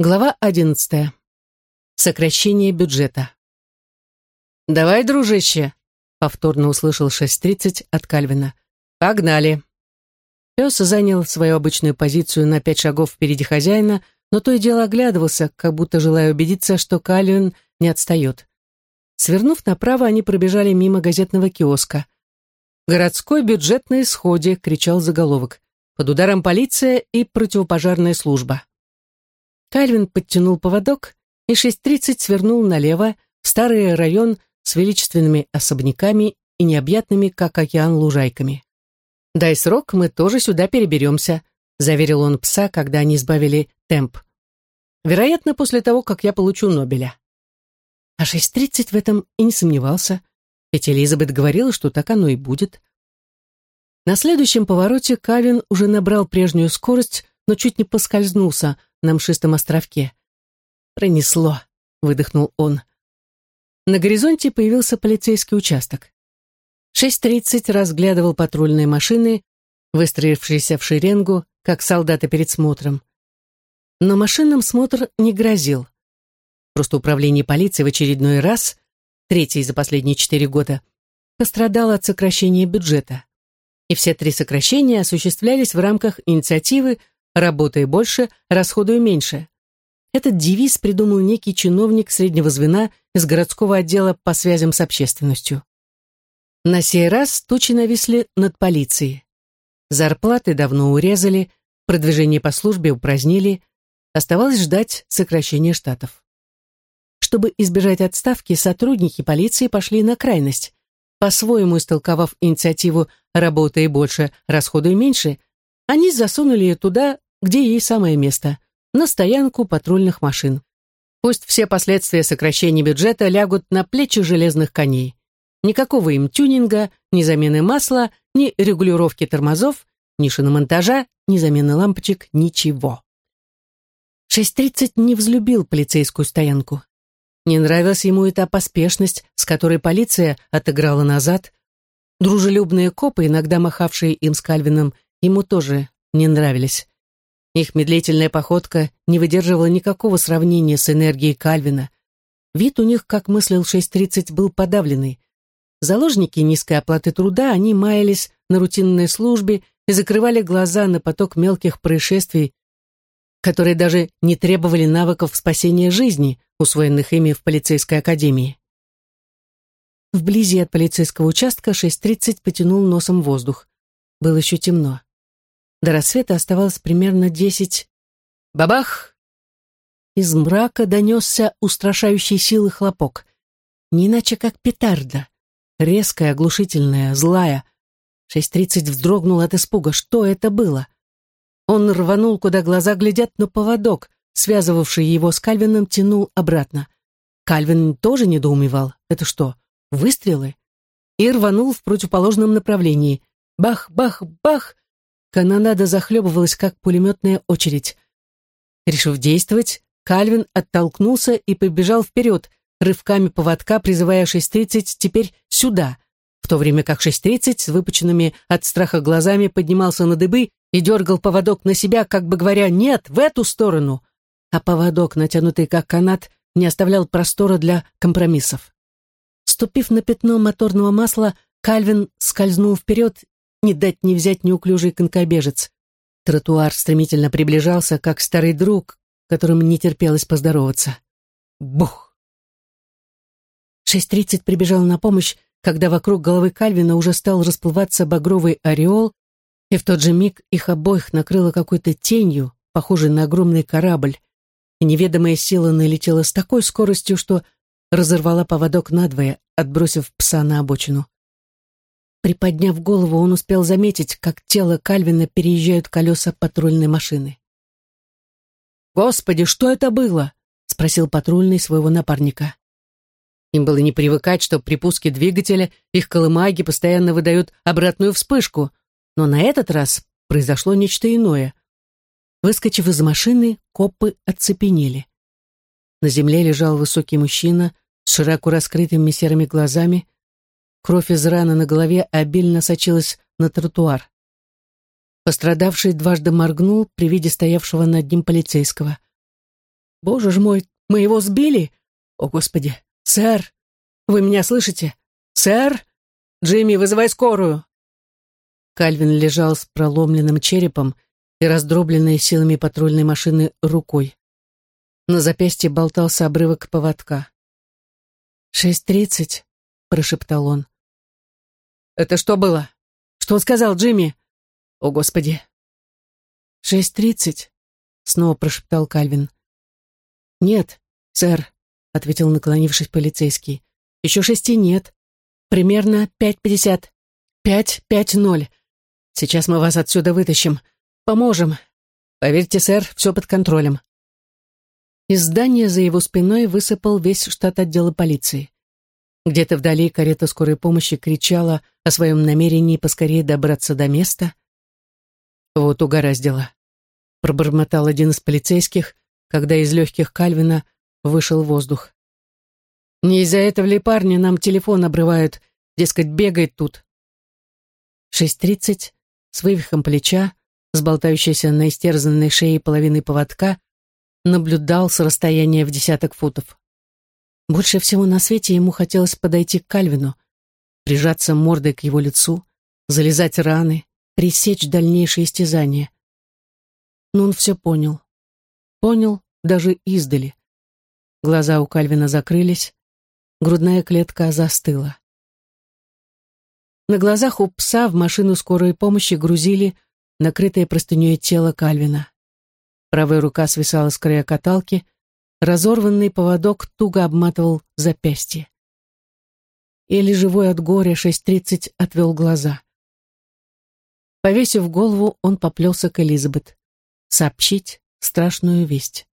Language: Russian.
Глава одиннадцатая. Сокращение бюджета. «Давай, дружище!» — повторно услышал 6.30 от Кальвина. «Погнали!» Пес занял свою обычную позицию на пять шагов впереди хозяина, но то и дело оглядывался, как будто желая убедиться, что Кальвин не отстает. Свернув направо, они пробежали мимо газетного киоска. «Городской бюджет на исходе!» — кричал заголовок. «Под ударом полиция и противопожарная служба». Кальвин подтянул поводок и 6.30 свернул налево в старый район с величественными особняками и необъятными, как океан, лужайками. «Дай срок, мы тоже сюда переберемся», — заверил он пса, когда они сбавили темп. «Вероятно, после того, как я получу Нобеля». А 6.30 в этом и не сомневался, ведь Элизабет говорила, что так оно и будет. На следующем повороте Кальвин уже набрал прежнюю скорость, но чуть не поскользнулся на мшистом островке. «Пронесло», — выдохнул он. На горизонте появился полицейский участок. 6.30 разглядывал патрульные машины, выстроившиеся в шеренгу, как солдаты перед смотром. Но машинам смотр не грозил. Просто управление полиции в очередной раз, третий за последние четыре года, пострадало от сокращения бюджета. И все три сокращения осуществлялись в рамках инициативы Работая больше, расходуя меньше. Этот девиз придумал некий чиновник среднего звена из городского отдела по связям с общественностью. На сей раз тучи нависли над полицией. Зарплаты давно урезали, продвижение по службе упразднили, оставалось ждать сокращения штатов. Чтобы избежать отставки, сотрудники полиции пошли на крайность. По-своему истолковав инициативу «работай больше, расходуй меньше», они засунули ее туда, где ей самое место, на стоянку патрульных машин. Пусть все последствия сокращения бюджета лягут на плечи железных коней. Никакого им тюнинга, ни замены масла, ни регулировки тормозов, ни шиномонтажа, ни замены лампочек, ничего. 6.30 не взлюбил полицейскую стоянку. Не нравилась ему эта поспешность, с которой полиция отыграла назад. Дружелюбные копы, иногда махавшие им с Кальвином, ему тоже не нравились. Их медлительная походка не выдерживала никакого сравнения с энергией Кальвина. Вид у них, как мыслил 6.30, был подавленный. Заложники низкой оплаты труда, они маялись на рутинной службе и закрывали глаза на поток мелких происшествий, которые даже не требовали навыков спасения жизни, усвоенных ими в полицейской академии. Вблизи от полицейского участка 6.30 потянул носом воздух. Было еще темно. До рассвета оставалось примерно десять. Бабах! Из мрака донесся устрашающий силы хлопок. Не иначе как петарда. Резкая, оглушительная, злая. Шесть тридцать вздрогнул от испуга. Что это было? Он рванул, куда глаза глядят, но поводок, связывавший его с Кальвином, тянул обратно. Кальвин тоже недоумевал. Это что, выстрелы? И рванул в противоположном направлении. Бах, бах, бах! Канонада захлебывалась, как пулеметная очередь. Решив действовать, Кальвин оттолкнулся и побежал вперед, рывками поводка, призывая 6.30 теперь сюда, в то время как 6.30 с выпученными от страха глазами поднимался на дыбы и дергал поводок на себя, как бы говоря «нет, в эту сторону», а поводок, натянутый как канат, не оставлял простора для компромиссов. Ступив на пятно моторного масла, Кальвин скользнул вперед не дать не взять неуклюжий конкобежец. Тротуар стремительно приближался, как старый друг, которым не терпелось поздороваться. Бух! 6.30 прибежал на помощь, когда вокруг головы Кальвина уже стал расплываться багровый ореол, и в тот же миг их обоих накрыло какой-то тенью, похожей на огромный корабль, и неведомая сила налетела с такой скоростью, что разорвала поводок надвое, отбросив пса на обочину. Приподняв голову, он успел заметить, как тело Кальвина переезжают колеса патрульной машины. «Господи, что это было?» — спросил патрульный своего напарника. Им было не привыкать, что при пуске двигателя их колымаги постоянно выдают обратную вспышку, но на этот раз произошло нечто иное. Выскочив из машины, копы оцепенели. На земле лежал высокий мужчина с широко раскрытыми серыми глазами, Кровь из раны на голове обильно сочилась на тротуар. Пострадавший дважды моргнул при виде стоявшего над ним полицейского. Боже ж мой, мы его сбили? О, Господи! Сэр! Вы меня слышите? Сэр! Джимми, вызывай скорую!» Кальвин лежал с проломленным черепом и раздробленной силами патрульной машины рукой. На запястье болтался обрывок поводка. «Шесть тридцать», — прошептал он. «Это что было? Что он сказал, Джимми?» «О, Господи!» «Шесть тридцать», — снова прошептал Кальвин. «Нет, сэр», — ответил наклонившись полицейский. «Еще шести нет. Примерно пять пятьдесят. Пять, пять, ноль. Сейчас мы вас отсюда вытащим. Поможем. Поверьте, сэр, все под контролем». Из здания за его спиной высыпал весь штат отдела полиции. Где-то вдали карета скорой помощи кричала о своем намерении поскорее добраться до места. Вот угораздило. Пробормотал один из полицейских, когда из легких Кальвина вышел воздух. Не из-за этого ли парня нам телефон обрывают, дескать, бегает тут. 6.30 с вывихом плеча, с болтающейся на истерзанной шее половиной поводка, наблюдал с расстояния в десяток футов. Больше всего на свете ему хотелось подойти к Кальвину, прижаться мордой к его лицу, залезать раны, пресечь дальнейшие истязания. Но он все понял. Понял даже издали. Глаза у Кальвина закрылись, грудная клетка застыла. На глазах у пса в машину скорой помощи грузили накрытое простыней тело Кальвина. Правая рука свисала с края каталки, разорванный поводок туго обматывал запястье. Или живой от горя 6.30 отвел глаза. Повесив голову, он поплелся к Элизабет. Сообщить страшную весть.